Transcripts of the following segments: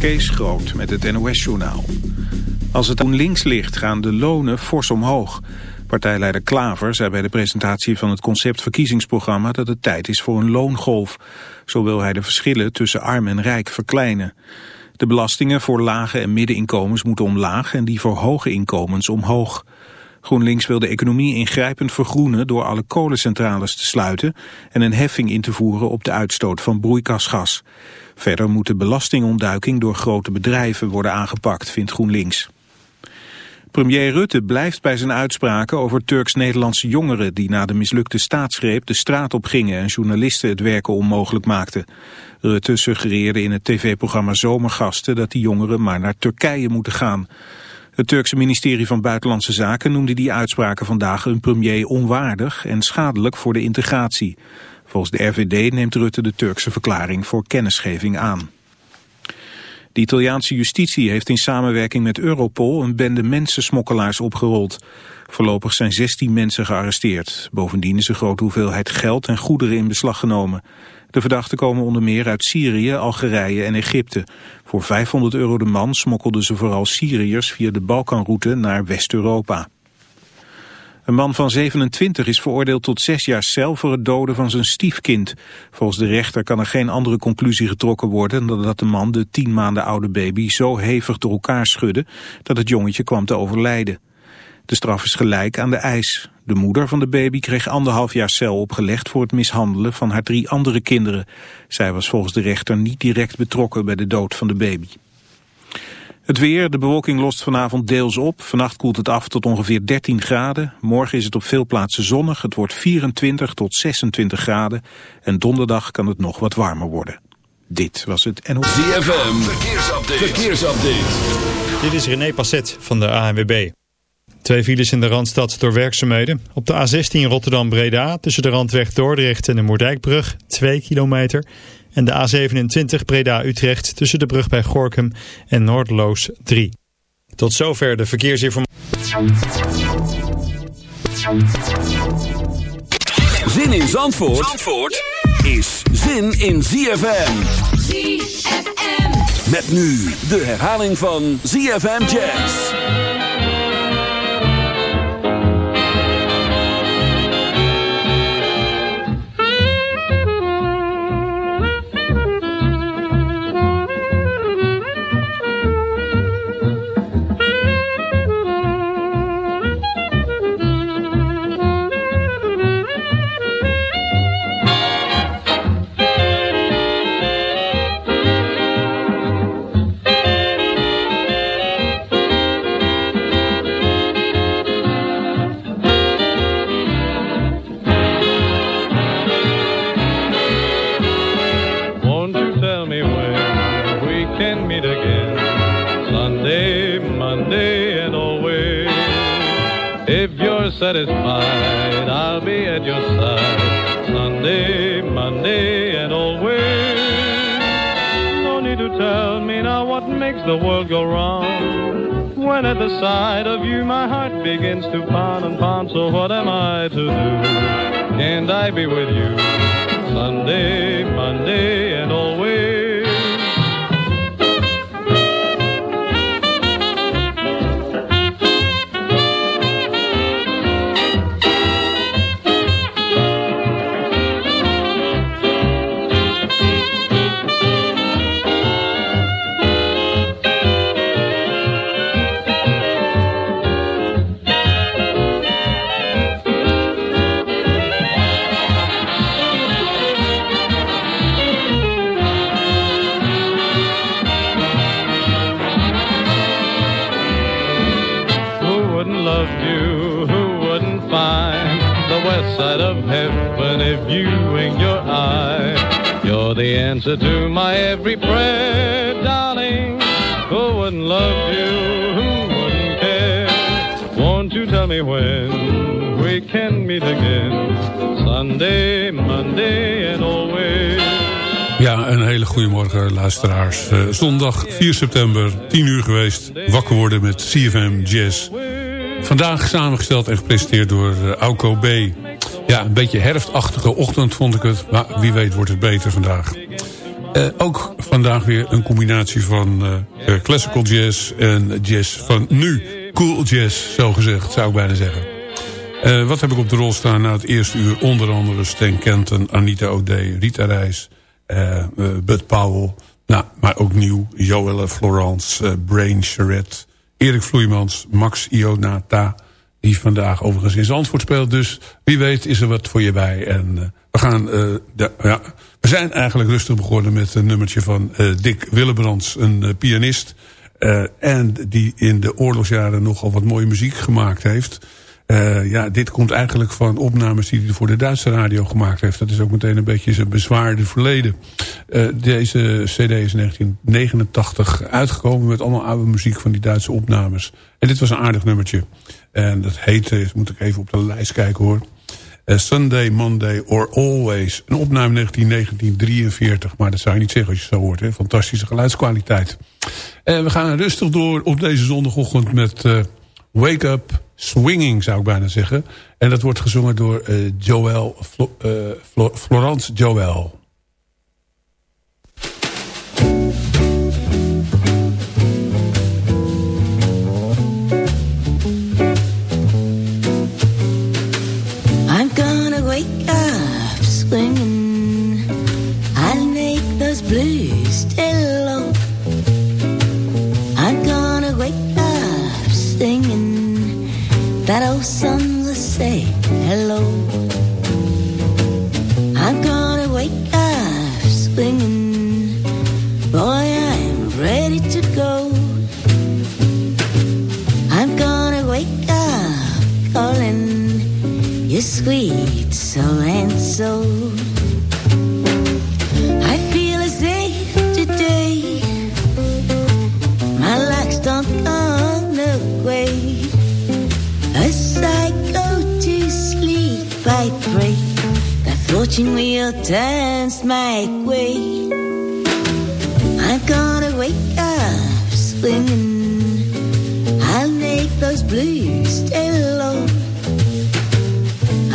Kees Groot met het NOS-journaal. Als het aan links ligt gaan de lonen fors omhoog. Partijleider Klaver zei bij de presentatie van het concept verkiezingsprogramma dat het tijd is voor een loongolf. Zo wil hij de verschillen tussen arm en rijk verkleinen. De belastingen voor lage en middeninkomens moeten omlaag en die voor hoge inkomens omhoog. GroenLinks wil de economie ingrijpend vergroenen door alle kolencentrales te sluiten en een heffing in te voeren op de uitstoot van broeikasgas. Verder moet de belastingontduiking door grote bedrijven worden aangepakt, vindt GroenLinks. Premier Rutte blijft bij zijn uitspraken over Turks-Nederlandse jongeren die na de mislukte staatsgreep de straat op gingen en journalisten het werken onmogelijk maakten. Rutte suggereerde in het tv-programma Zomergasten dat die jongeren maar naar Turkije moeten gaan. Het Turkse ministerie van Buitenlandse Zaken noemde die uitspraken vandaag een premier onwaardig en schadelijk voor de integratie. Volgens de RVD neemt Rutte de Turkse verklaring voor kennisgeving aan. De Italiaanse justitie heeft in samenwerking met Europol een bende mensensmokkelaars opgerold. Voorlopig zijn 16 mensen gearresteerd. Bovendien is een grote hoeveelheid geld en goederen in beslag genomen. De verdachten komen onder meer uit Syrië, Algerije en Egypte. Voor 500 euro de man smokkelden ze vooral Syriërs via de Balkanroute naar West-Europa. Een man van 27 is veroordeeld tot zes jaar cel voor het doden van zijn stiefkind. Volgens de rechter kan er geen andere conclusie getrokken worden dan dat de man de tien maanden oude baby zo hevig door elkaar schudde dat het jongetje kwam te overlijden. De straf is gelijk aan de eis. De moeder van de baby kreeg anderhalf jaar cel opgelegd voor het mishandelen van haar drie andere kinderen. Zij was volgens de rechter niet direct betrokken bij de dood van de baby. Het weer, de bewolking lost vanavond deels op. Vannacht koelt het af tot ongeveer 13 graden. Morgen is het op veel plaatsen zonnig. Het wordt 24 tot 26 graden. En donderdag kan het nog wat warmer worden. Dit was het NOS. ZFM, verkeersupdate. verkeersupdate. Dit is René Passet van de ANWB. Twee files in de Randstad door werkzaamheden. Op de A16 Rotterdam-Breda tussen de Randweg Dordrecht en de Moerdijkbrug 2 kilometer. En de A27 Breda-Utrecht tussen de brug bij Gorkum en Noordloos 3. Tot zover de verkeersinformatie. Zin in Zandvoort, Zandvoort is zin in ZFM. ZFM. Met nu de herhaling van ZFM Jazz. Satisfied, I'll be at your side Sunday, Monday, and always. No need to tell me now what makes the world go round. When at the sight of you, my heart begins to pound and pound. So what am I to do? Can't I be with you Sunday, Monday, and always? Uh, zondag 4 september, 10 uur geweest. Wakker worden met CFM Jazz. Vandaag samengesteld en gepresenteerd door uh, Auko B. Ja, een beetje herfstachtige ochtend vond ik het. Maar wie weet wordt het beter vandaag. ook vandaag weer een combinatie van classical jazz en jazz van nu. Cool jazz, zo gezegd, zou ik bijna zeggen. wat heb ik op de rol staan na het eerste uur? Onder andere Stan Kenton, Anita O'Day, Rita Reis, Bud Powell... Nou, maar ook nieuw. Joelle Florence, uh, Brain Charette, Erik Vloeimans, Max Ionata... die vandaag overigens in Zandvoort speelt. Dus wie weet is er wat voor je bij. En uh, we gaan... De, ja, we zijn eigenlijk rustig begonnen met een nummertje van Dick Willebrands, een pianist... en die in de oorlogsjaren nogal wat mooie muziek gemaakt heeft... Uh, ja, dit komt eigenlijk van opnames die hij voor de Duitse radio gemaakt heeft. Dat is ook meteen een beetje zijn bezwaarde verleden. Uh, deze cd is in 1989 uitgekomen met allemaal oude muziek van die Duitse opnames. En dit was een aardig nummertje. En dat heette, moet ik even op de lijst kijken hoor. Uh, Sunday, Monday or Always. Een opname 1943, maar dat zou je niet zeggen als je zo hoort. Hè? Fantastische geluidskwaliteit. En we gaan rustig door op deze zondagochtend met Wake Up swinging zou ik bijna zeggen. En dat wordt gezongen door Joël, Flo, uh, Flo, Florence Joël. That old sun will say hello. I'm gonna wake up swinging, boy, I'm ready to go. I'm gonna wake up calling you sweet so and so. I pray that fortune will turns my way. I'm gonna wake up swinging. I'll make those blues stay low.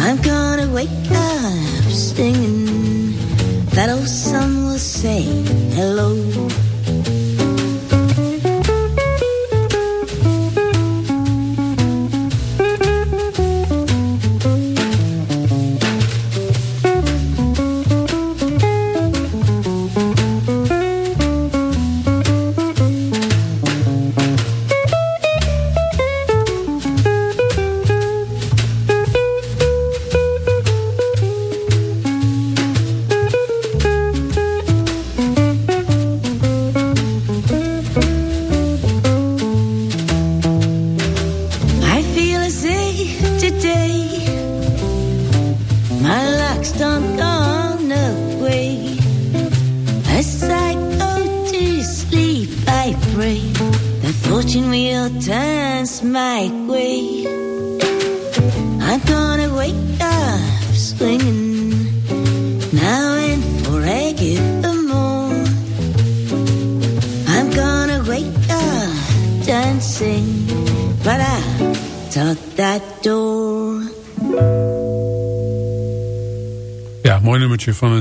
I'm gonna wake up singing. That old sun will say hello.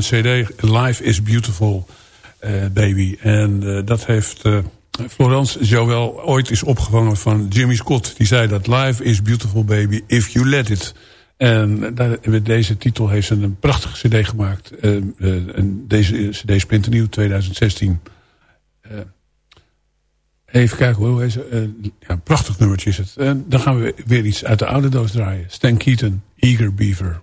Cd. Life is Beautiful, eh, baby. En eh, dat heeft uh, Florence Joël ooit is opgevangen van Jimmy Scott. Die zei dat Life is Beautiful, baby, if you let it. En met deze titel heeft ze een prachtige cd gemaakt. en deze cd is splinternieuw, 2016. Even kijken hoe heet ze. ja, prachtig nummertje is het. Dan gaan we weer iets uit de oude doos draaien. Stan Keaton, Eager Beaver.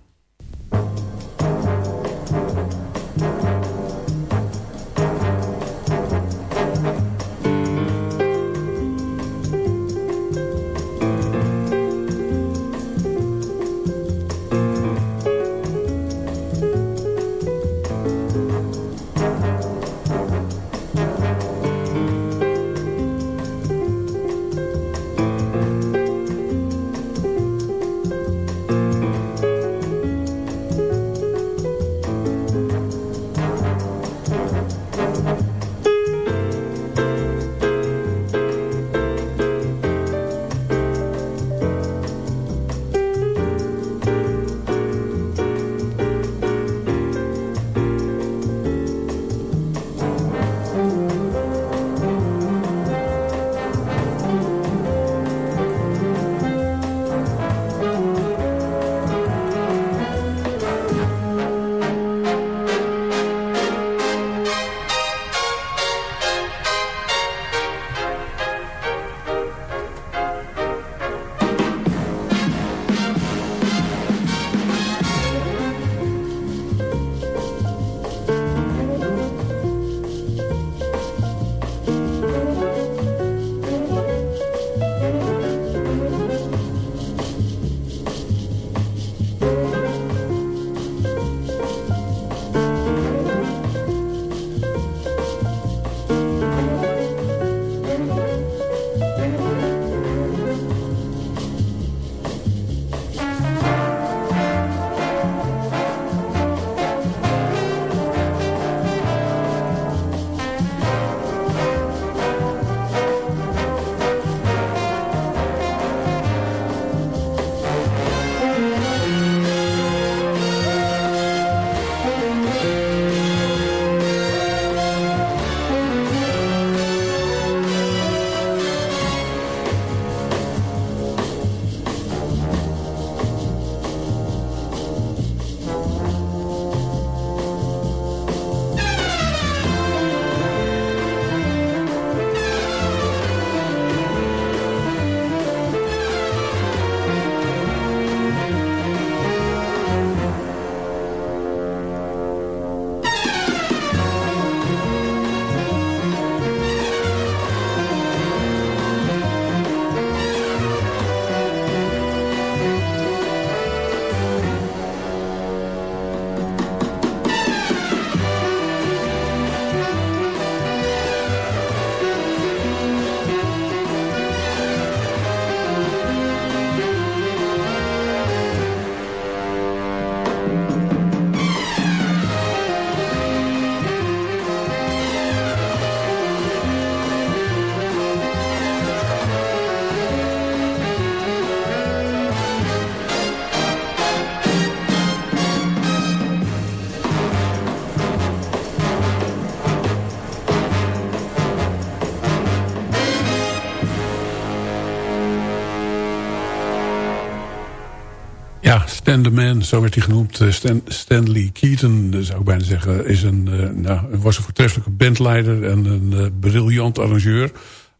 Stan the Man, zo werd hij genoemd. Eh, Stan, Stanley Keaton, zou ik bijna zeggen, is een, uh, nou, was een voortreffelijke bandleider en een briljant arrangeur.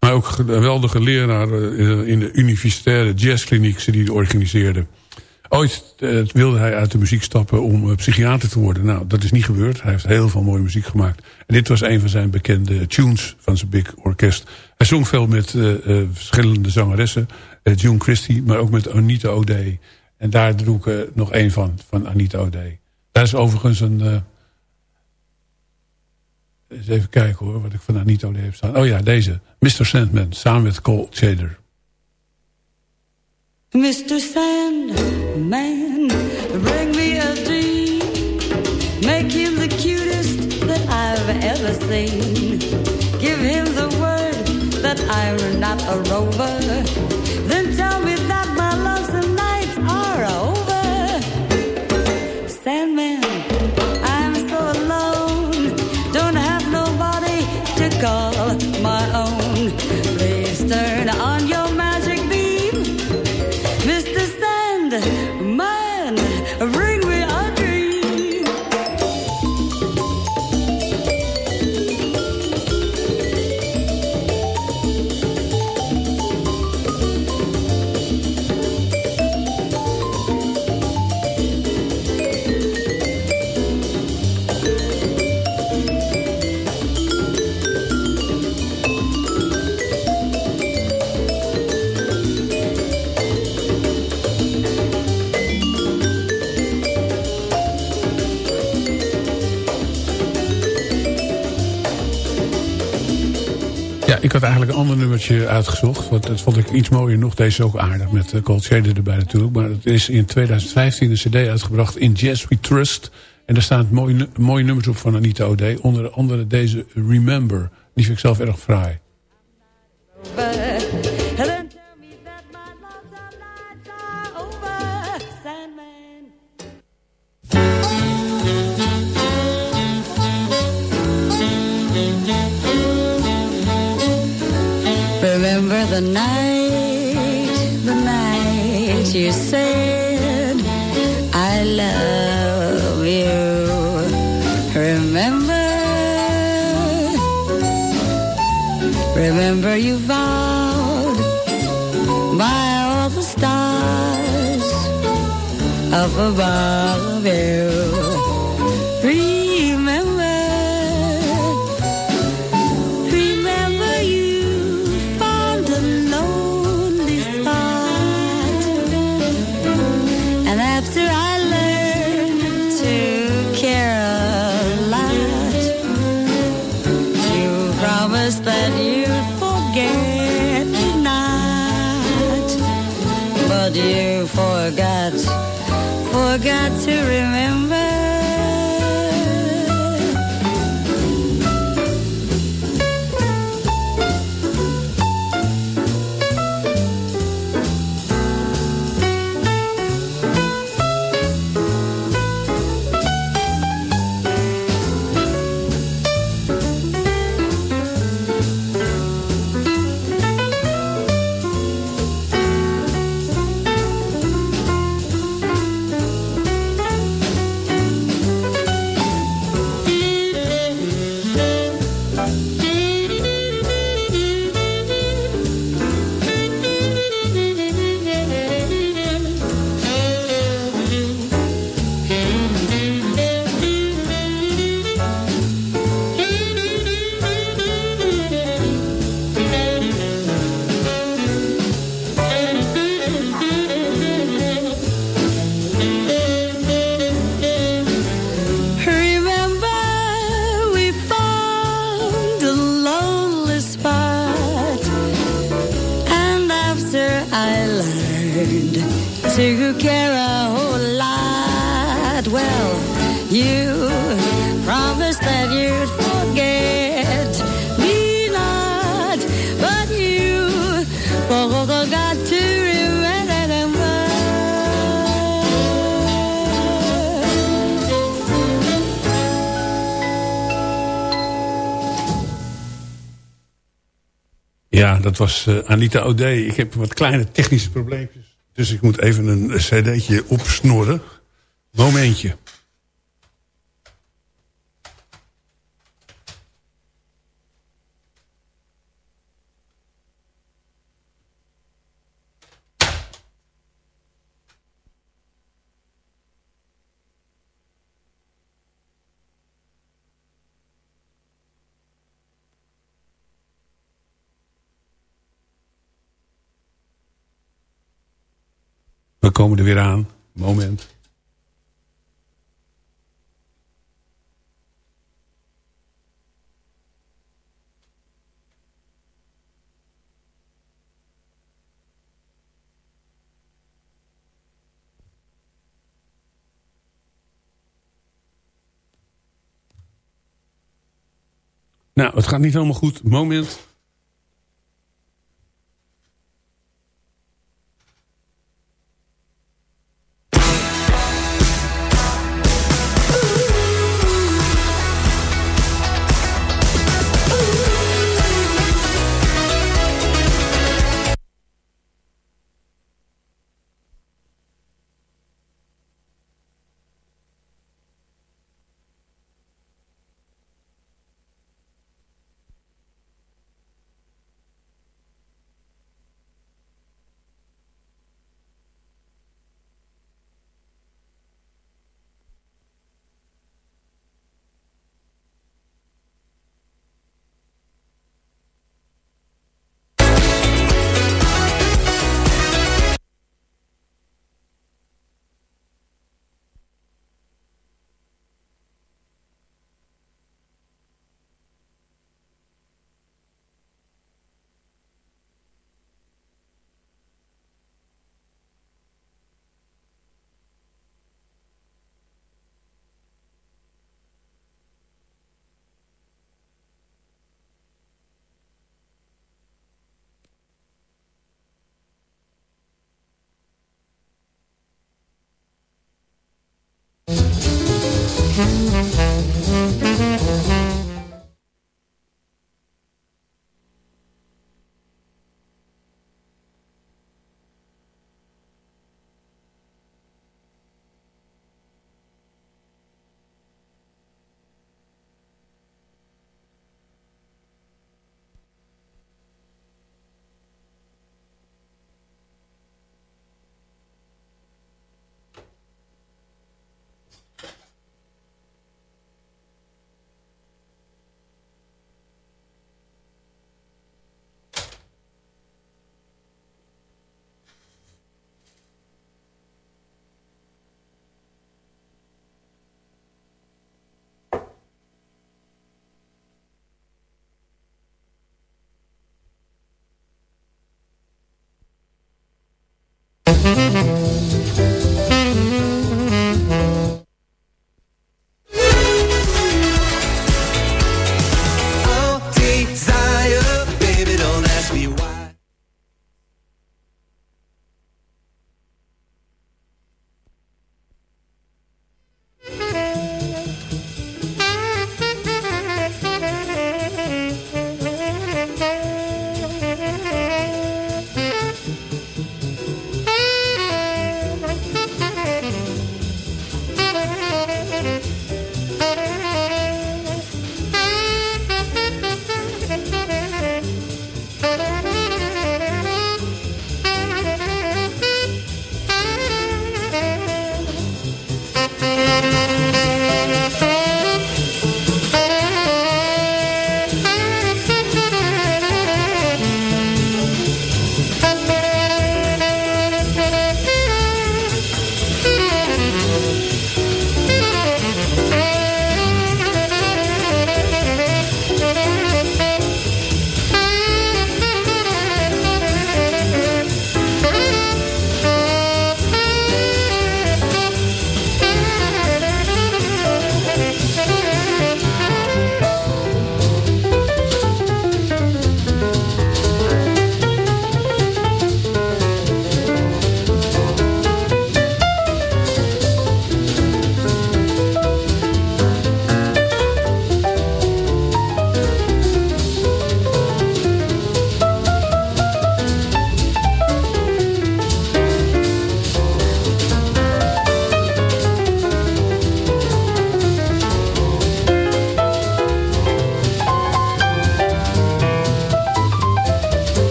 Maar ook een geweldige leraar in de universitaire jazzkliniek die hij organiseerde. Ooit wilde hij uit de muziek stappen om psychiater te worden. Nou, dat is niet gebeurd. Hij heeft heel veel mooie muziek gemaakt. En dit was een van zijn bekende tunes van zijn big orkest. Hij zong veel met verschillende zangeressen. June Christie, maar ook met Anita O'Day. En daar droeg ik nog één van, van Anita O'Day. Daar is overigens een... Uh, eens even kijken hoor, wat ik van Anita O'Day heb staan. Oh ja, deze. Mr. Sandman, samen met Cole Shader. Mr. Sandman, bring me a dream. Make him the cutest that I've ever seen. Give him the word that I'm not a rover. Ander nummertje uitgezocht. Want dat vond ik iets mooier nog. Deze ook aardig met uh, Cold Shader erbij natuurlijk. Maar het is in 2015 een cd uitgebracht in Jazz We Trust. En daar staan mooie, mooie nummers op van Anita O'Day. Onder andere deze Remember. Die vind ik zelf erg fraai. The night, the night you said I love you. Remember Remember you vowed by all the stars up above you. Ja, dat was eh, Anita O'Day. Ik heb wat kleine technische probleempjes. Dus ik moet even een cd'tje opsnorren. Momentje. Komen er weer aan. Moment. Nou, het gaat niet helemaal goed. Moment.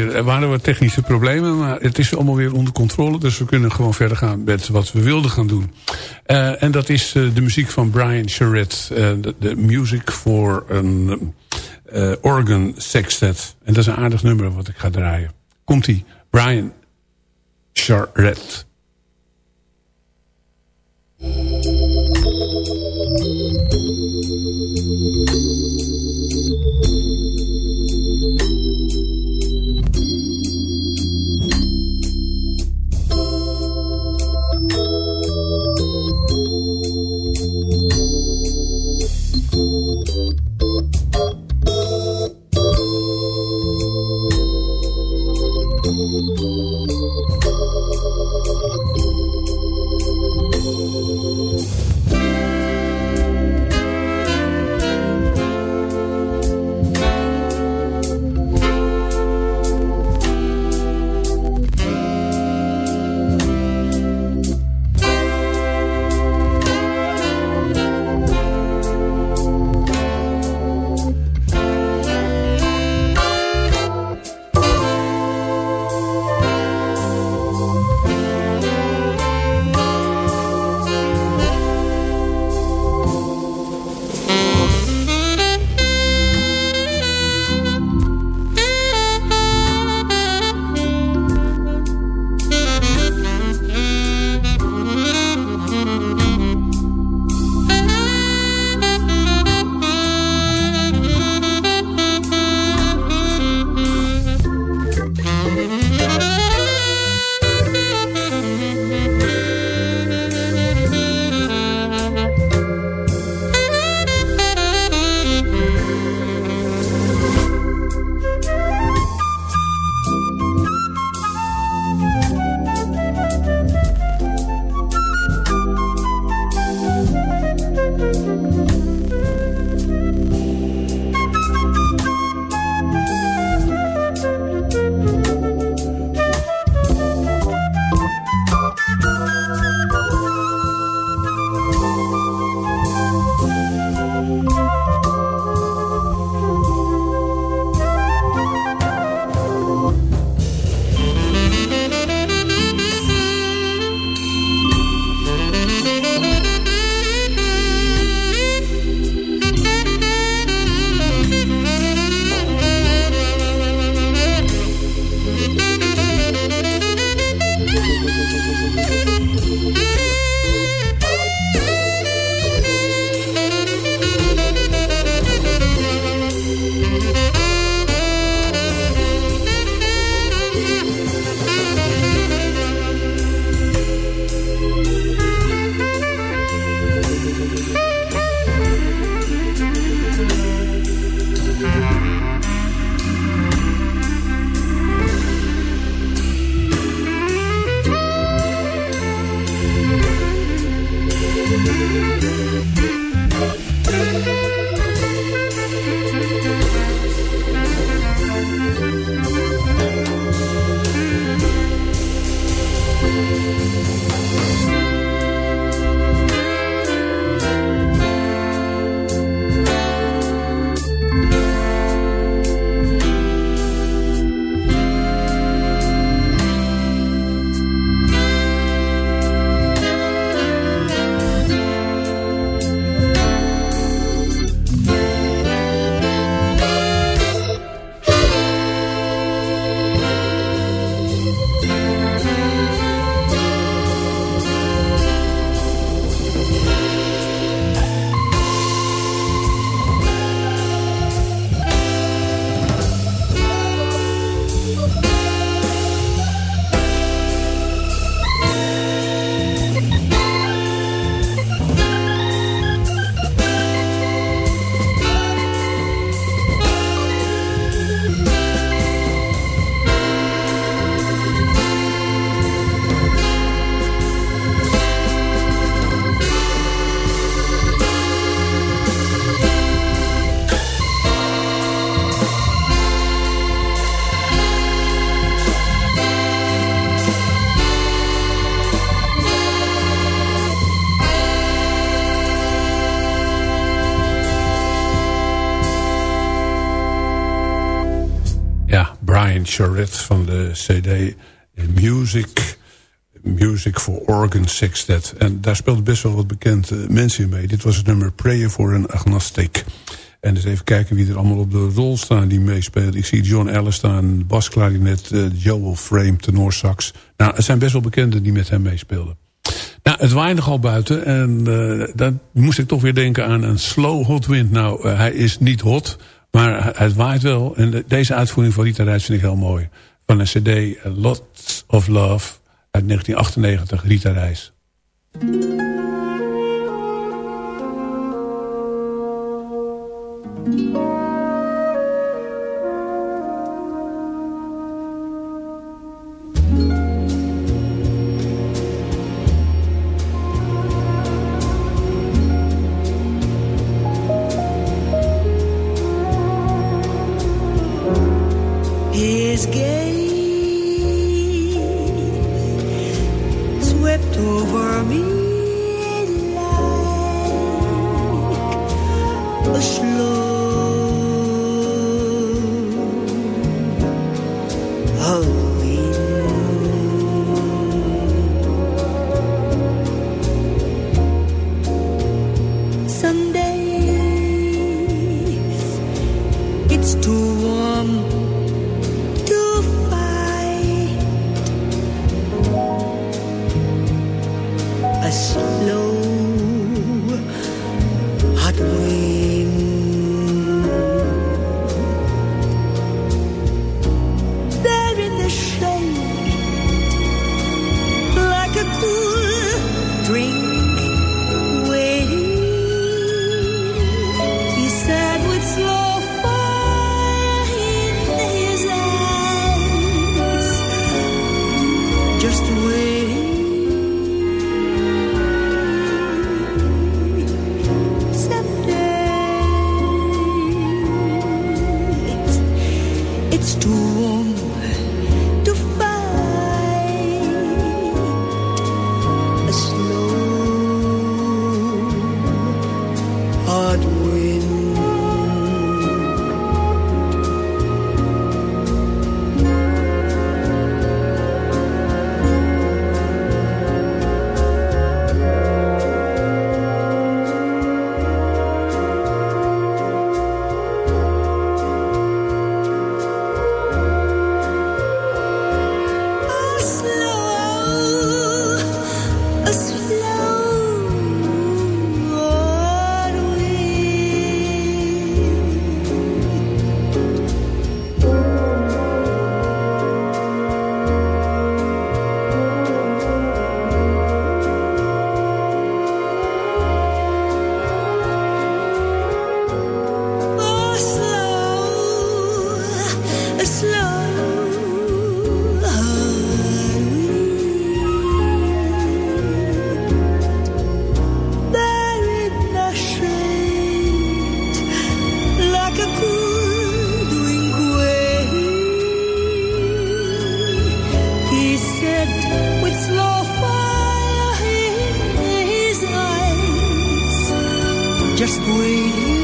Er waren wat technische problemen, maar het is allemaal weer onder controle. Dus we kunnen gewoon verder gaan met wat we wilden gaan doen. Uh, en dat is uh, de muziek van Brian Charette. De, de music voor een organ sextet. En dat is een aardig nummer wat ik ga draaien. Komt-ie. Brian Charette. Charette van de CD Music, Music for Organ Sextet. En daar speelden best wel wat bekende mensen in mee. Dit was het nummer Prayer for an Agnostic. En eens even kijken wie er allemaal op de rol staan die meespelen. Ik zie John Ellis staan, basklarinet, uh, Joel Frame, tenorsax. Nou, het zijn best wel bekenden die met hem meespeelden. Nou, het waaide nogal buiten en uh, dan moest ik toch weer denken aan een slow hot wind. Nou, hij is niet hot, maar het waait wel. En deze uitvoering van Rita Reis vind ik heel mooi. Van een cd Lots of Love uit 1998, Rita Reis. Just waiting.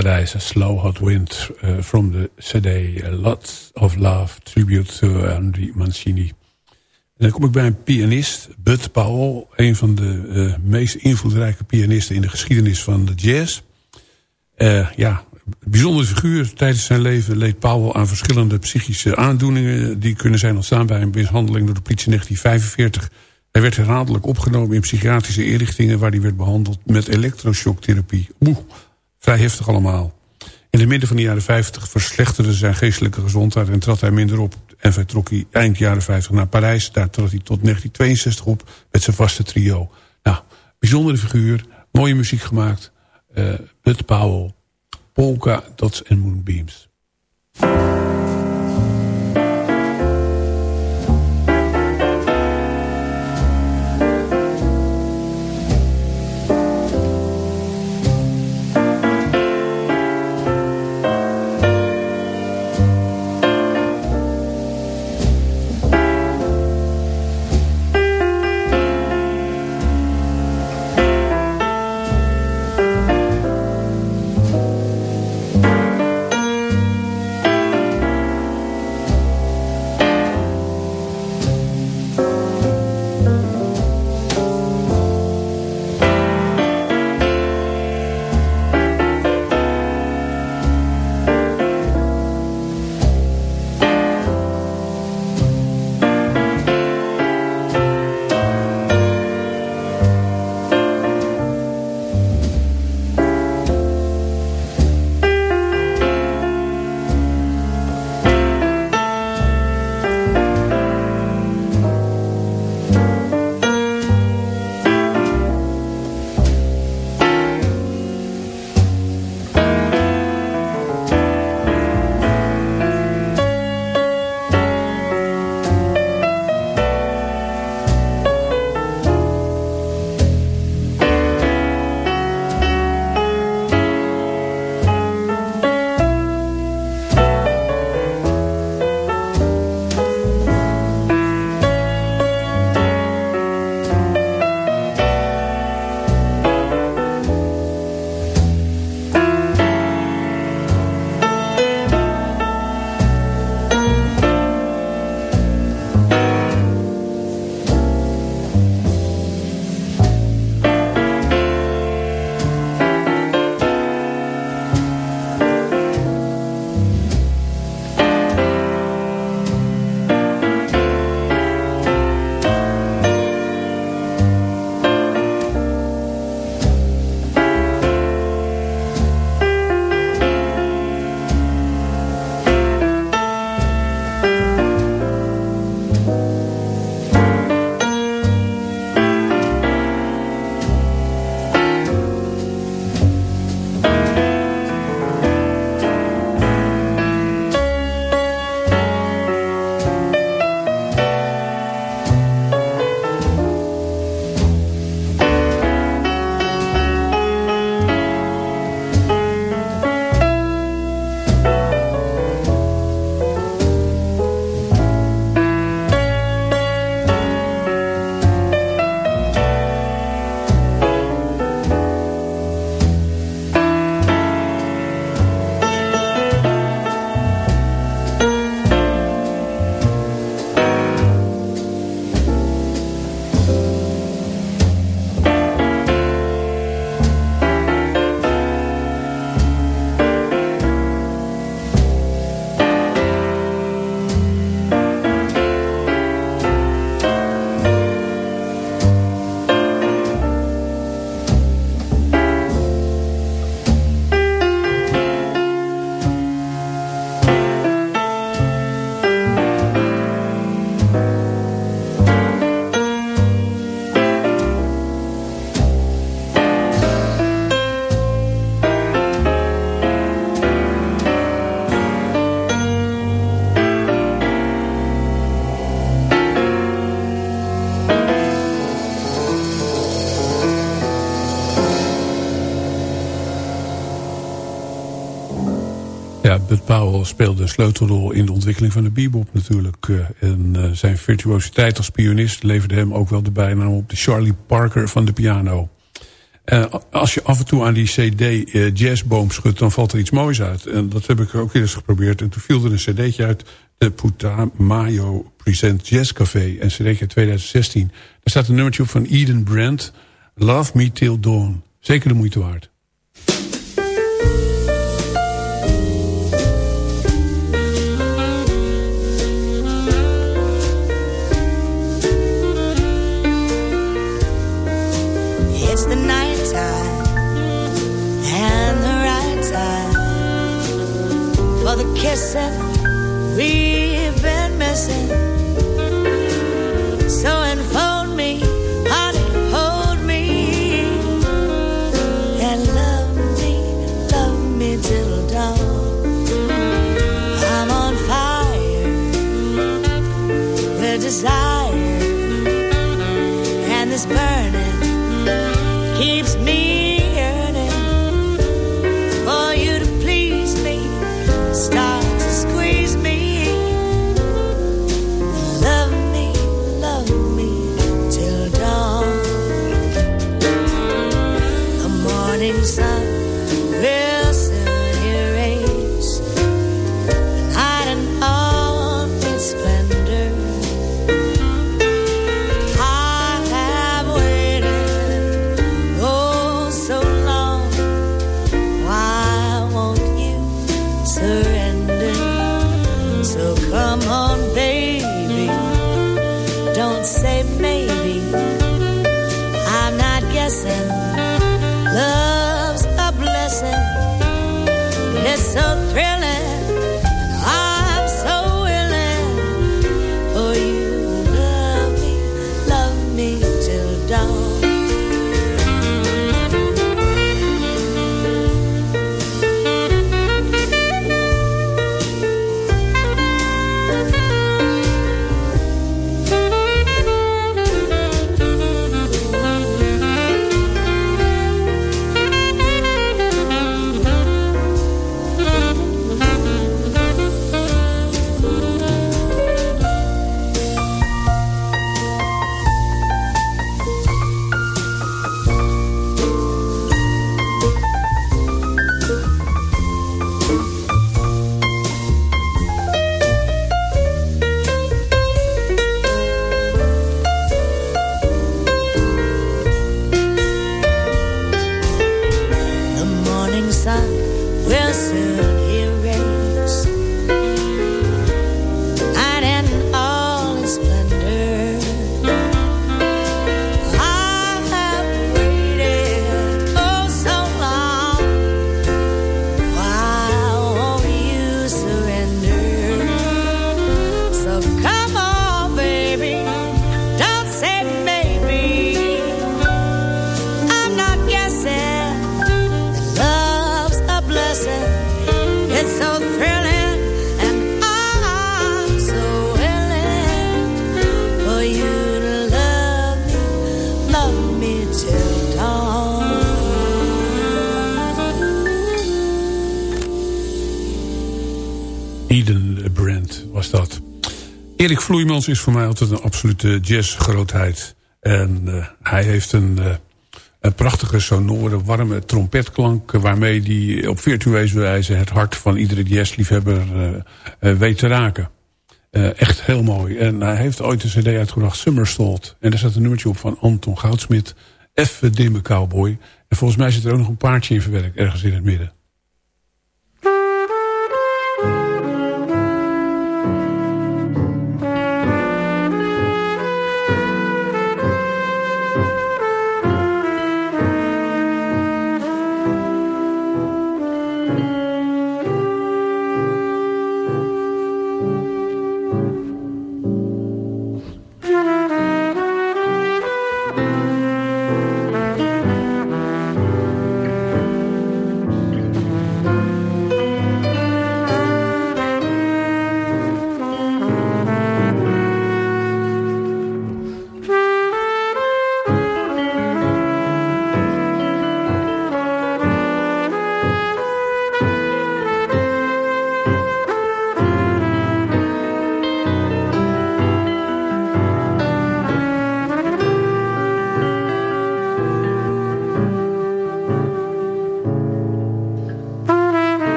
Reis, A Slow Hot Wind uh, from the CD A Lot of Love, Tribute to Henry Mancini. En dan kom ik bij een pianist, Bud Powell. Een van de uh, meest invloedrijke pianisten in de geschiedenis van de jazz. Uh, ja, bijzondere figuur. Tijdens zijn leven leed Powell aan verschillende psychische aandoeningen... die kunnen zijn ontstaan bij een mishandeling door de politie in 1945. Hij werd herhaaldelijk opgenomen in psychiatrische inrichtingen... waar hij werd behandeld met elektroshocktherapie. Oeh, vrij heftig allemaal. In het midden van de jaren 50 verslechterde zijn geestelijke gezondheid... en trad hij minder op. En vertrok hij eind jaren 50 naar Parijs. Daar trad hij tot 1962 op met zijn vaste trio. Nou, bijzondere figuur, mooie muziek gemaakt. Uh, Bud Powell, Polka, Dots en Moonbeams. Bud Powell speelde een sleutelrol in de ontwikkeling van de bebop natuurlijk. Uh, en uh, zijn virtuositeit als pianist leverde hem ook wel de bijnaam op de Charlie Parker van de piano. Uh, als je af en toe aan die cd jazzboom schudt, dan valt er iets moois uit. En dat heb ik ook eens geprobeerd. En toen viel er een cd'tje uit, de Puta Mayo Present Jazz Café. En cd'tje 2016. Daar staat een nummertje op van Eden Brand, Love Me Till Dawn. Zeker de moeite waard. Missing, we've been missing. So enfold Erik Vloeimans is voor mij altijd een absolute jazzgrootheid. En eh, hij heeft een, eh, een prachtige, sonore, warme trompetklank... waarmee hij op virtueuze wijze het hart van iedere jazzliefhebber eh, eh, weet te raken. Eh, echt heel mooi. En hij heeft ooit een cd uitgebracht, Summerstolt. En daar zat een nummertje op van Anton Goudsmit. Effe dimme cowboy. En volgens mij zit er ook nog een paardje in verwerkt, ergens in het midden.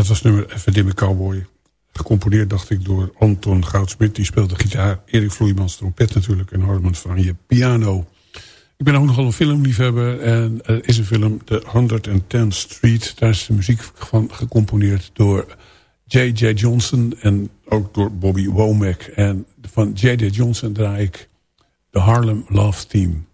Dat was nummer Epidemic Cowboy. Gecomponeerd, dacht ik, door Anton Goudsmit. Die speelde gitaar. Erik Vloeimans trompet natuurlijk. En Harman van je piano. Ik ben ook nogal een filmliefhebber. En er is een film, The 110th Street. Daar is de muziek van gecomponeerd door J.J. Johnson. En ook door Bobby Womack. En van J.J. Johnson draai ik de Harlem Love Team.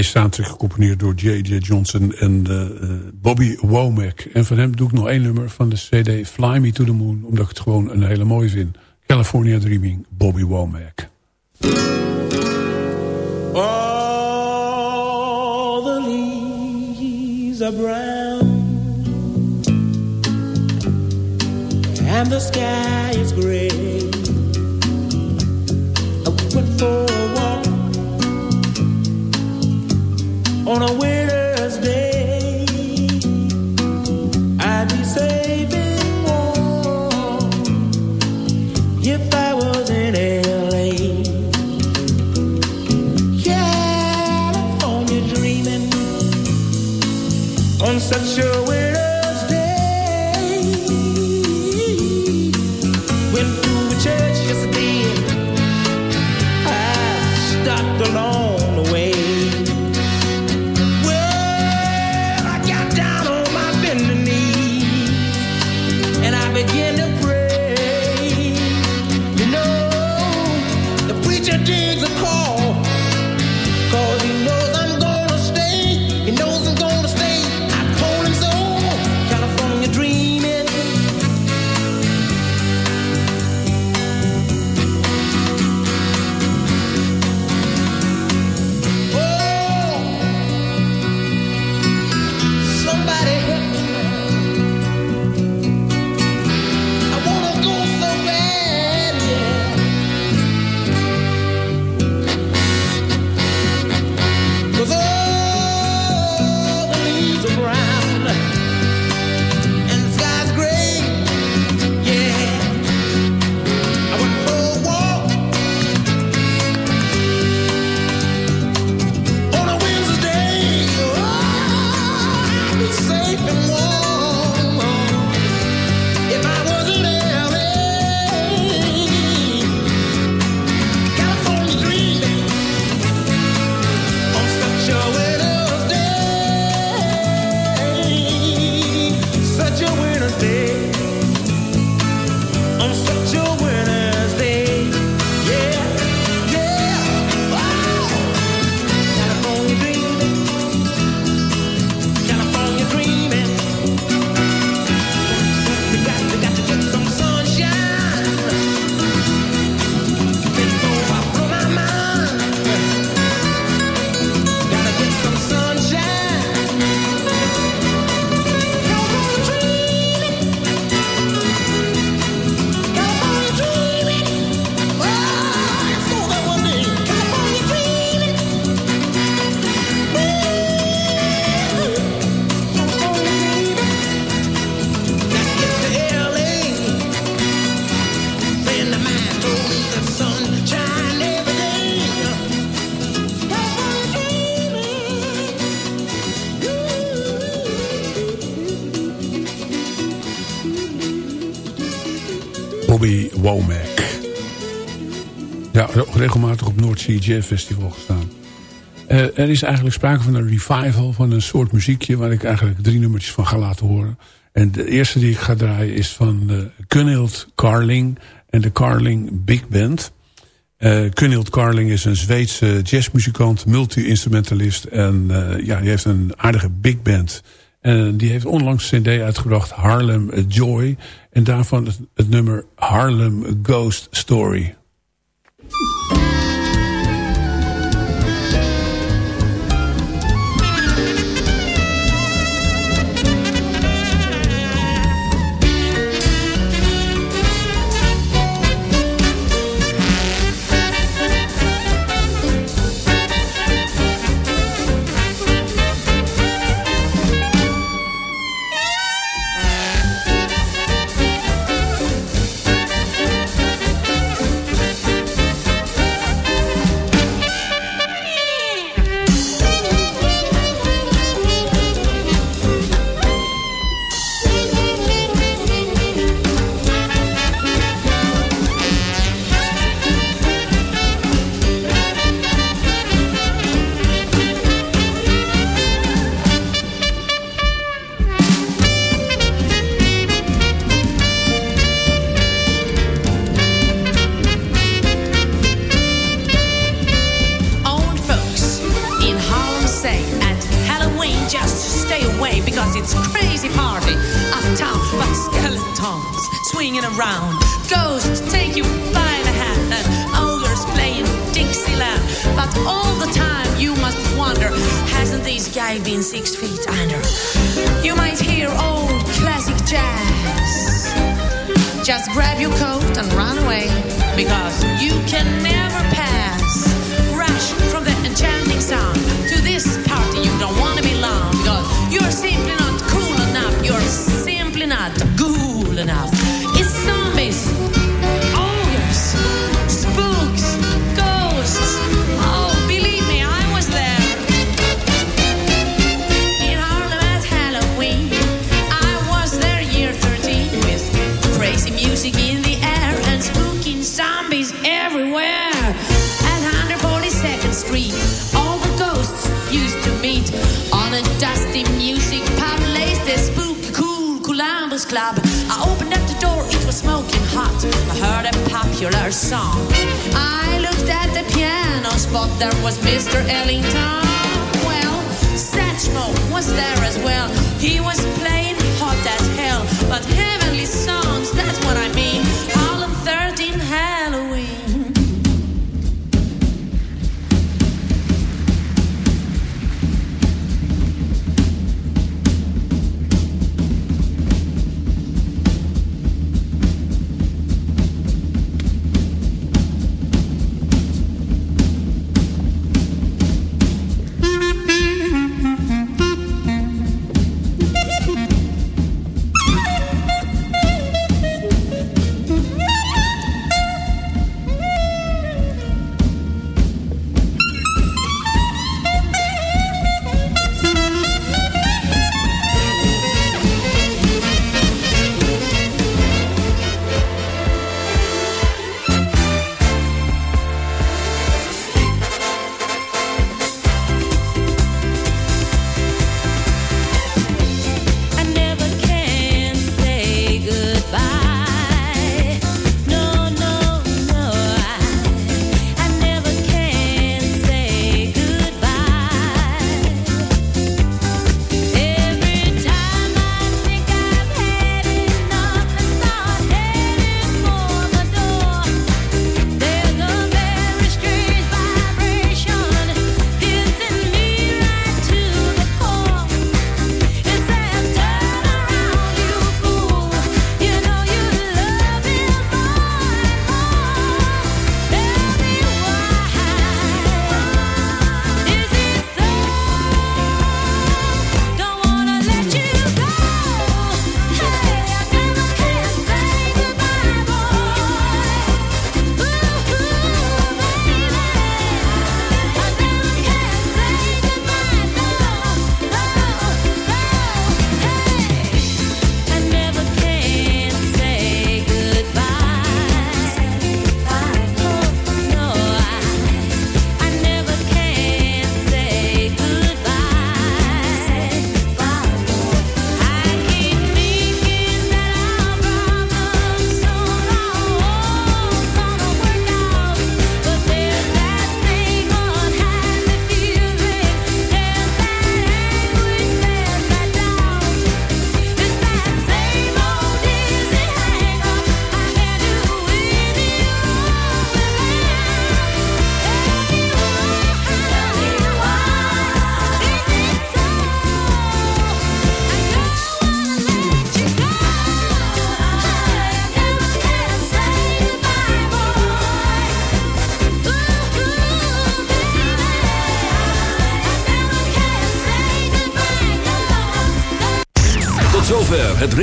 Deze soundtrack gecomponeerd door J.J. Johnson en uh, Bobby Womack. En van hem doe ik nog één nummer van de cd Fly Me to the Moon. Omdat ik het gewoon een hele mooie vind. California Dreaming, Bobby Womack. All the leaves are brown And the sky is gray I for On a winter's day I'd be safe and If I was in L.A. California dreaming on such a winter's life regelmatig op North Sea Jazz Festival gestaan. Eh, er is eigenlijk sprake van een revival van een soort muziekje... waar ik eigenlijk drie nummertjes van ga laten horen. En de eerste die ik ga draaien is van uh, Gunhild Carling en de Carling Big Band. Uh, Gunhild Carling is een Zweedse jazzmuzikant, multi-instrumentalist... en ja, die heeft een aardige big band... En die heeft onlangs een cd uitgebracht, Harlem Joy. En daarvan het nummer Harlem Ghost Story. Club. I opened up the door, it was smoking hot. I heard a popular song. I looked at the piano spot, there was Mr. Ellington. Well, Satchmo was there as well. He was playing hot as hell, but heavenly songs,